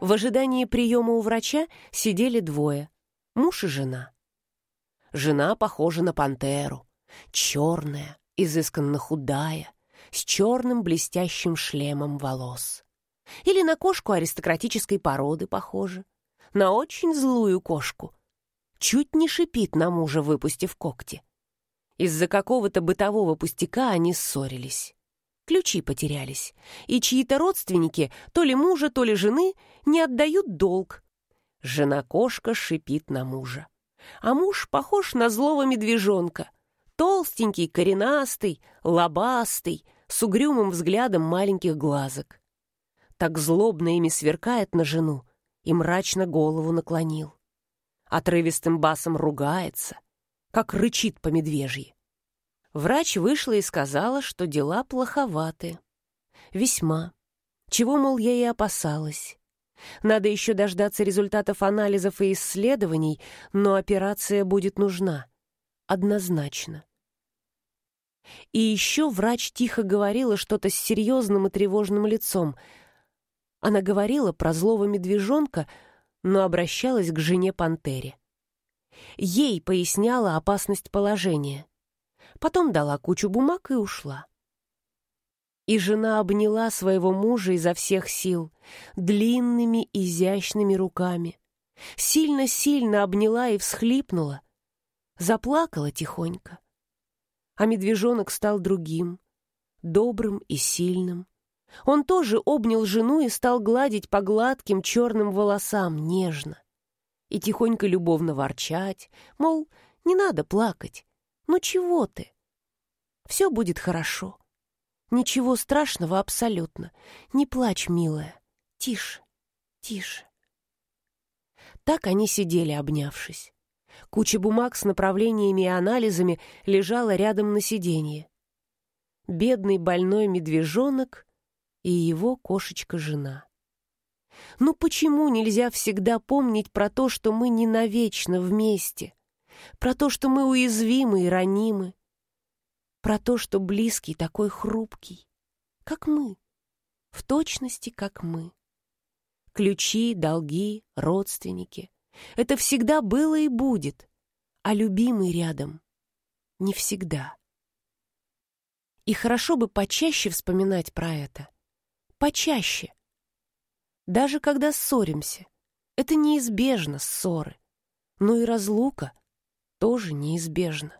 В ожидании приема у врача сидели двое — муж и жена. Жена похожа на пантеру, черная, изысканно худая, с черным блестящим шлемом волос. Или на кошку аристократической породы похожа, на очень злую кошку. Чуть не шипит на мужа, выпустив когти. Из-за какого-то бытового пустяка они ссорились. Ключи потерялись, и чьи-то родственники, то ли мужа, то ли жены, не отдают долг. Жена-кошка шипит на мужа. А муж похож на злого медвежонка. Толстенький, коренастый, лобастый, с угрюмым взглядом маленьких глазок. Так злобно ими сверкает на жену и мрачно голову наклонил. Отрывистым басом ругается, как рычит по медвежьи. Врач вышла и сказала, что дела плоховаты. Весьма. Чего, мол, я и опасалась. Надо еще дождаться результатов анализов и исследований, но операция будет нужна. Однозначно. И еще врач тихо говорила что-то с серьезным и тревожным лицом. Она говорила про злого медвежонка, но обращалась к жене-пантере. Ей поясняла опасность положения потом дала кучу бумаг и ушла. И жена обняла своего мужа изо всех сил, длинными изящными руками. Сильно-сильно обняла и всхлипнула. Заплакала тихонько. А медвежонок стал другим, добрым и сильным. Он тоже обнял жену и стал гладить по гладким черным волосам нежно. И тихонько любовно ворчать, мол, не надо плакать. Ну чего ты? Все будет хорошо. Ничего страшного абсолютно. Не плачь, милая. Тише, тише. Так они сидели, обнявшись. Куча бумаг с направлениями и анализами лежала рядом на сиденье. Бедный больной медвежонок и его кошечка-жена. Ну почему нельзя всегда помнить про то, что мы не навечно вместе? Про то, что мы уязвимы и ранимы, про то, что близкий такой хрупкий, как мы, в точности, как мы. Ключи, долги, родственники — это всегда было и будет, а любимый рядом — не всегда. И хорошо бы почаще вспоминать про это. Почаще. Даже когда ссоримся, это неизбежно ссоры, но и разлука тоже неизбежно.